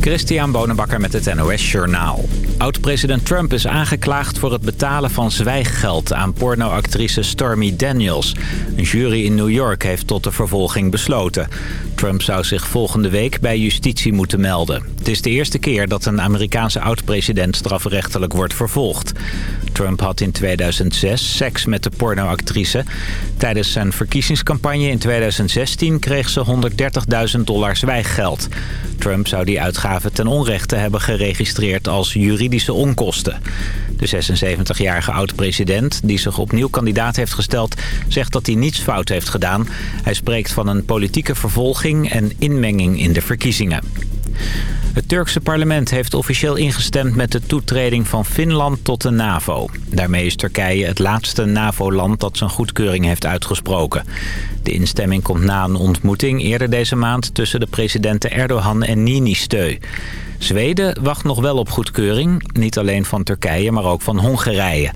Christian Bonenbakker met het NOS Journaal. Oud-president Trump is aangeklaagd voor het betalen van zwijggeld aan pornoactrice Stormy Daniels. Een jury in New York heeft tot de vervolging besloten. Trump zou zich volgende week bij justitie moeten melden. Het is de eerste keer dat een Amerikaanse oud-president strafrechtelijk wordt vervolgd. Trump had in 2006 seks met de pornoactrice. Tijdens zijn verkiezingscampagne in 2016 kreeg ze 130.000 dollar zwijggeld. Trump zou die uitgaven ten onrechte hebben geregistreerd als juridische onkosten. De 76-jarige oud-president, die zich opnieuw kandidaat heeft gesteld... zegt dat hij niets fout heeft gedaan. Hij spreekt van een politieke vervolging en inmenging in de verkiezingen. Het Turkse parlement heeft officieel ingestemd met de toetreding van Finland tot de NAVO. Daarmee is Turkije het laatste NAVO-land dat zijn goedkeuring heeft uitgesproken. De instemming komt na een ontmoeting eerder deze maand tussen de presidenten Erdogan en Niinistö. Zweden wacht nog wel op goedkeuring, niet alleen van Turkije, maar ook van Hongarije.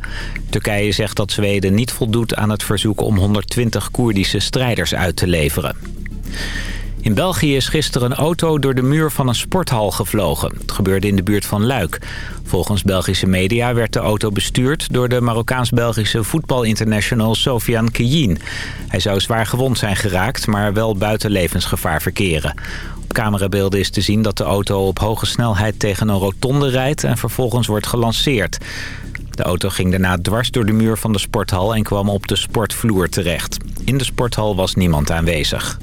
Turkije zegt dat Zweden niet voldoet aan het verzoek om 120 Koerdische strijders uit te leveren. In België is gisteren een auto door de muur van een sporthal gevlogen. Het gebeurde in de buurt van Luik. Volgens Belgische media werd de auto bestuurd door de Marokkaans-Belgische voetbalinternational Sofian Keyin. Hij zou zwaar gewond zijn geraakt, maar wel buiten levensgevaar verkeren. Op camerabeelden is te zien dat de auto op hoge snelheid tegen een rotonde rijdt en vervolgens wordt gelanceerd. De auto ging daarna dwars door de muur van de sporthal en kwam op de sportvloer terecht. In de sporthal was niemand aanwezig.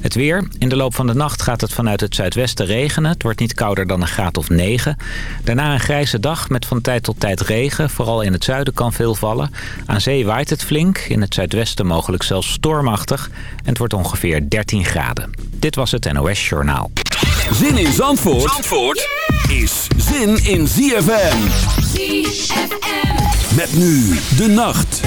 Het weer. In de loop van de nacht gaat het vanuit het zuidwesten regenen. Het wordt niet kouder dan een graad of 9. Daarna een grijze dag met van tijd tot tijd regen. Vooral in het zuiden kan veel vallen. Aan zee waait het flink. In het zuidwesten mogelijk zelfs stormachtig. En het wordt ongeveer 13 graden. Dit was het NOS Journaal. Zin in Zandvoort, Zandvoort is zin in ZFM. ZFM. Met nu de nacht.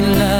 in love.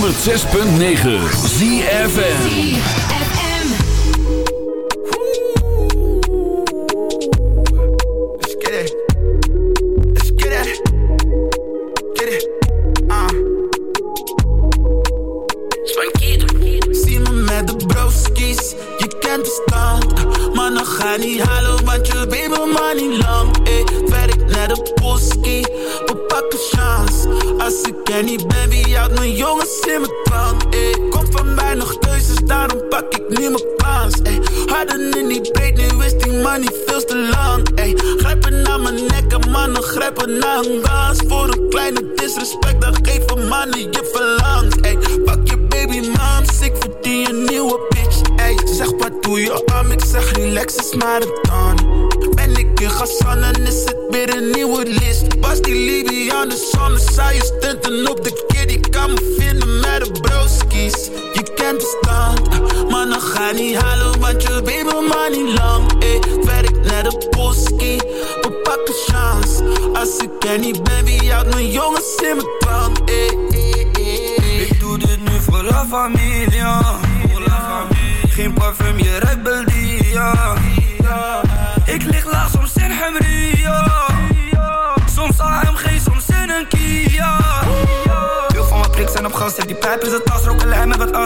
106.9 ZFN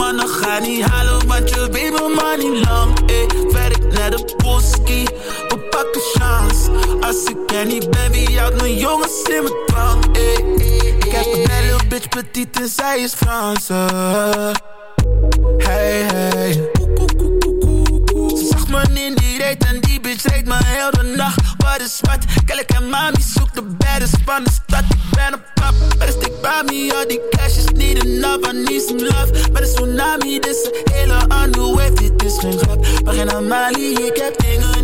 Mannen ga niet halen, want je weet mijn money lang. Eh, werk naar de boski, we pakken chance. Als ik er niet ben, wie houdt mijn jongens in mijn? Eh, eh, ik heb een belle bitch, petite en zij is Franse. Hey, hey man in die reet en die bitch reed me heel de nacht. Is wat? Kijk en mami zoekt de baddest van de stad. Ik ben een pap, better stick by me. All die cash is niet enough, I need some love. Maar de tsunami, dit is een hele andere wave. Dit is geen grap, maar geen Amali. Ik heb dingen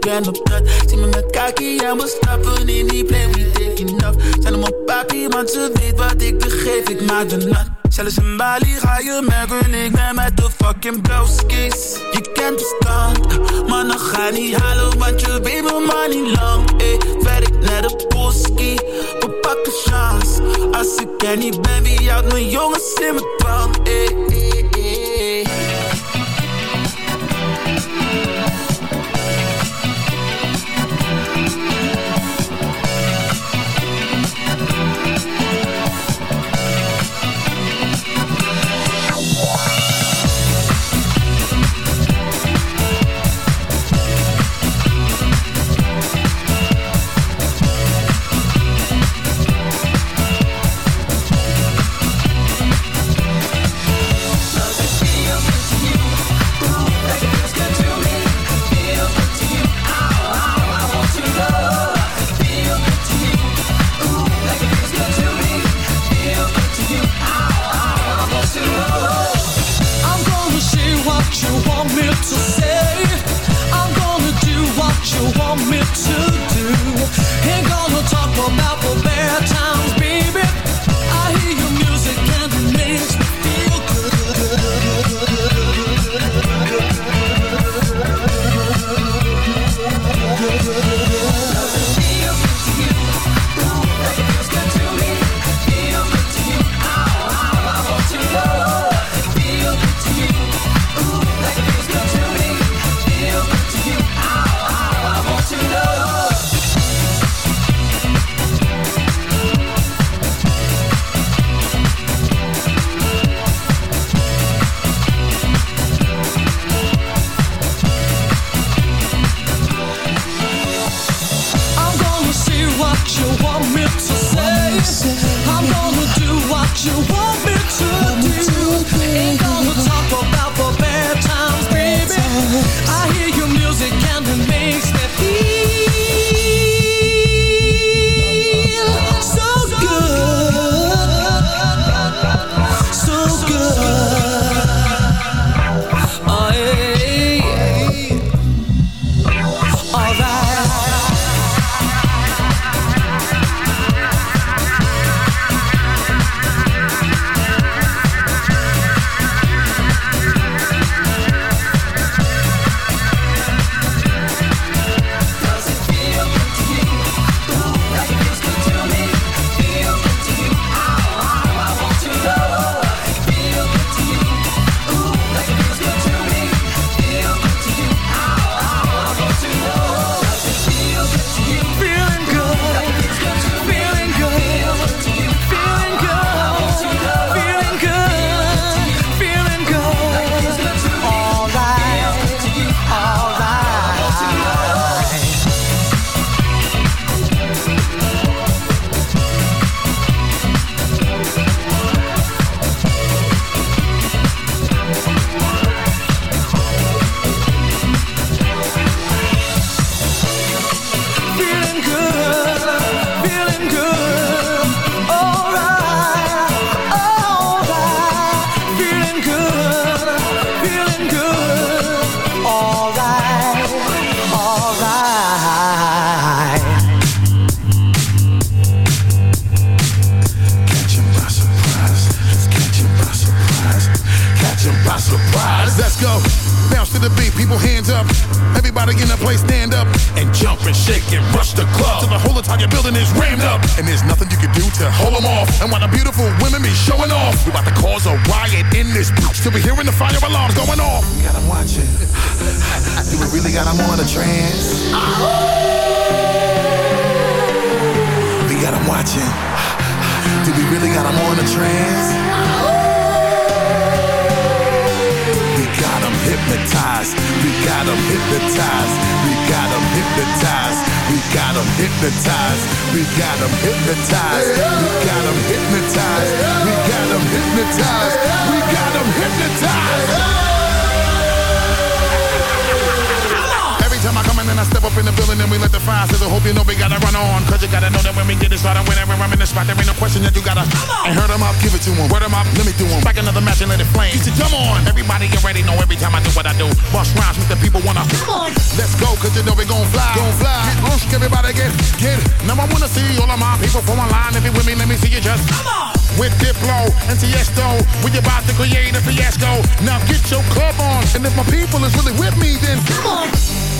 ben op dat. Zie me met kaki en we stappen in die plane. We taking off. Zijn op papi, want ze weet wat ik te geef. Ik maak de nat. Zelfs in Bali ga je merken, ik ben met de fucking blauwskis. Je kent de stand, maar dan ga niet halen, want je weet mijn money lang. Eh, werk naar de boski, we pakken chance. Als ik er niet ben, wie houdt mijn jongens in mijn dwang? Eh, for mouthful, bare times. Up, let me do them. Back another match and let it flame. You come on. Everybody get ready, know every time I do what I do. Bust rhymes with the people wanna. Come on. Let's go, cause you know we gon' fly. Gon' fly. Get loose, everybody get, get. Now I wanna see all of my people from online. If you with me, let me see you just. Come on. With Diplo and Tiesto, we about to create a fiasco. Now get your club on, and if my people is really with me, then come on.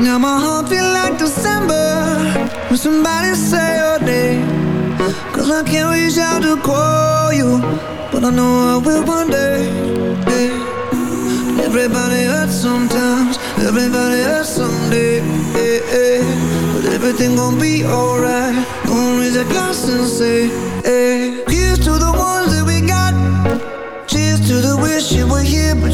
Now my heart feel like December. When somebody say your name. Cause I can't reach out to call you But I know I will one day. Everybody hurts sometimes. Everybody hurts someday. But everything gon' be alright. Gonna raise a glass and say hey. Here's to the ones that we got. Cheers to the wish you were here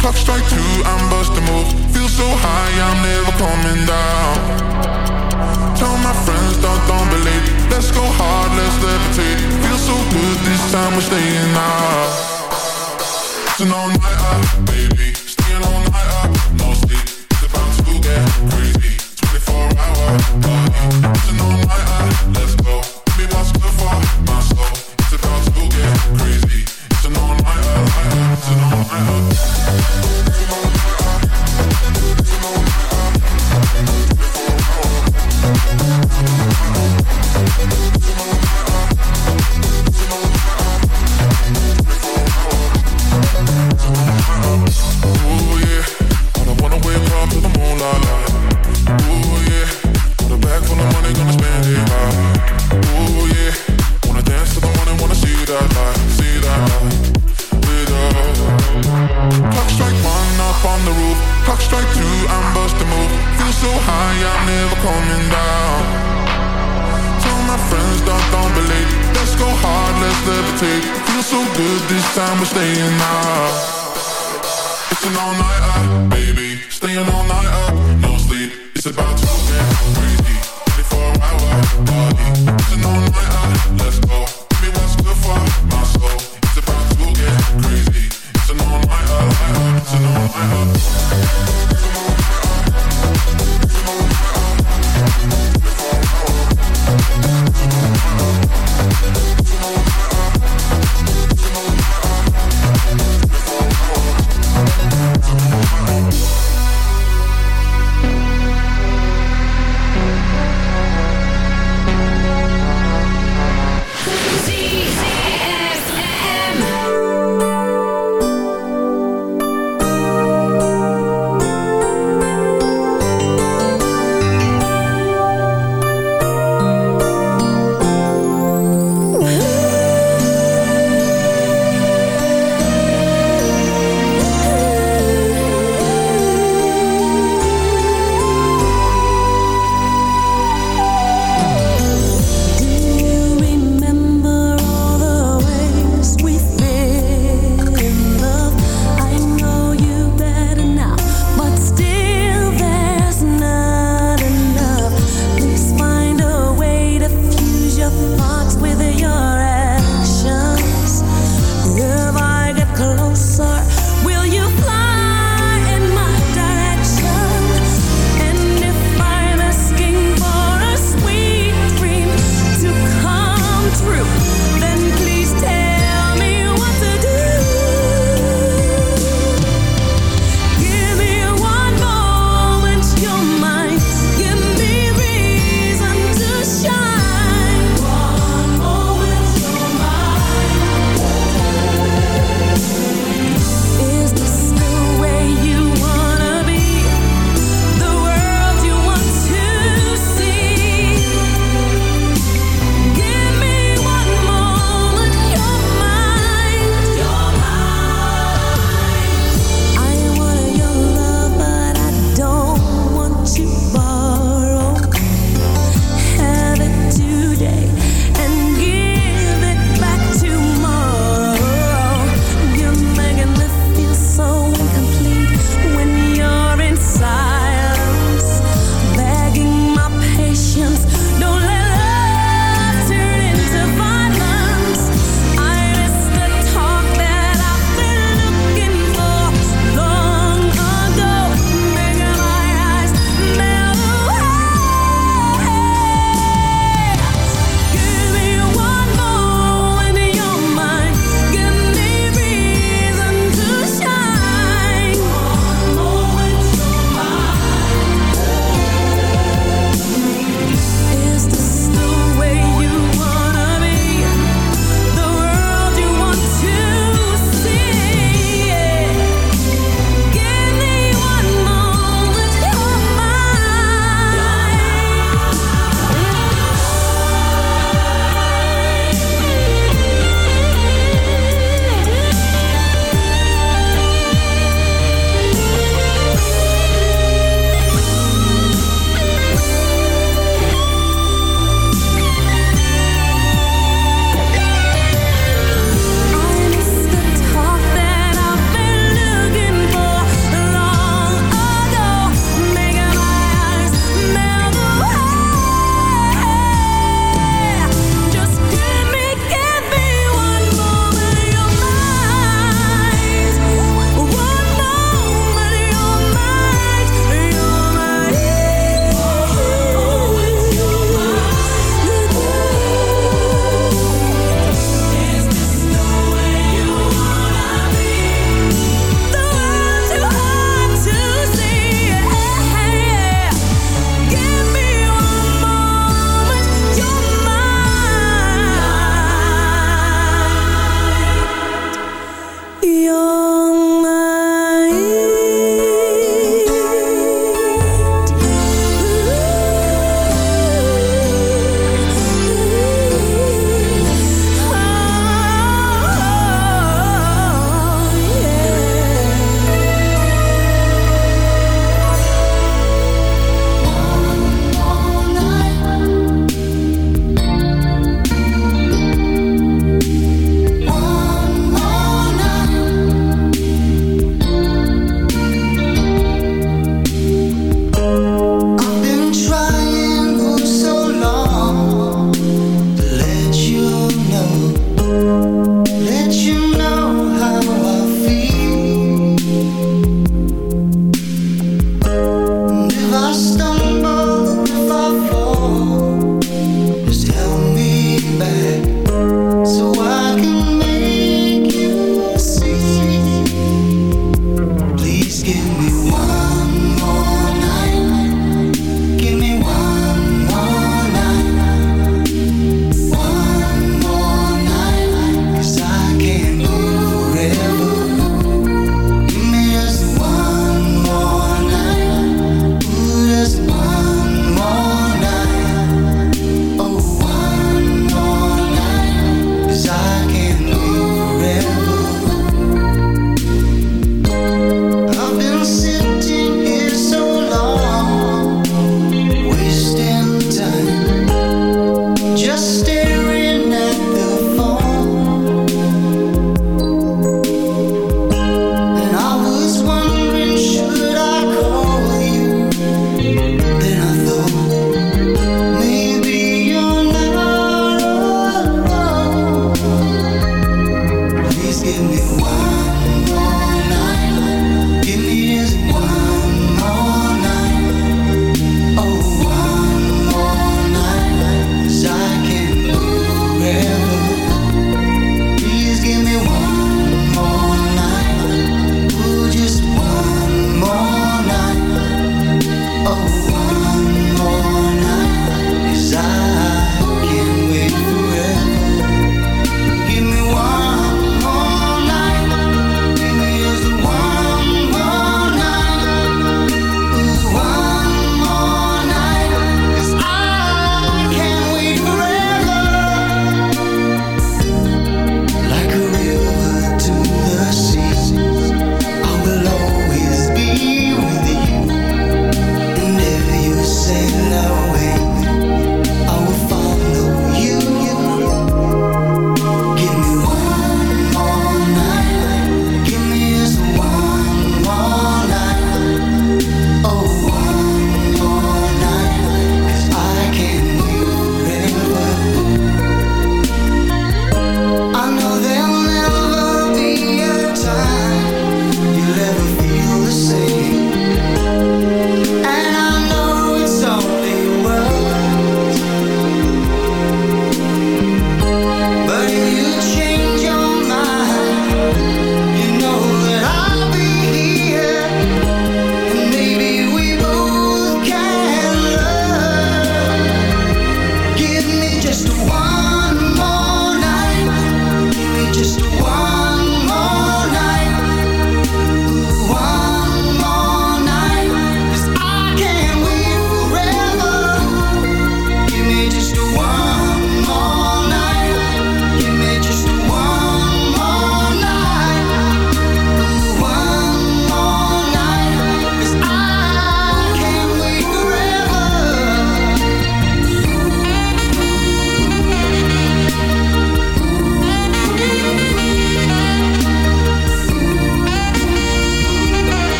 Clock strike two, I'm busting moves. Feel so high, I'm never coming down. Tell my friends, don't, don't believe. Let's go hard, let's levitate. Feel so good, this time we're staying out. So no, my, uh,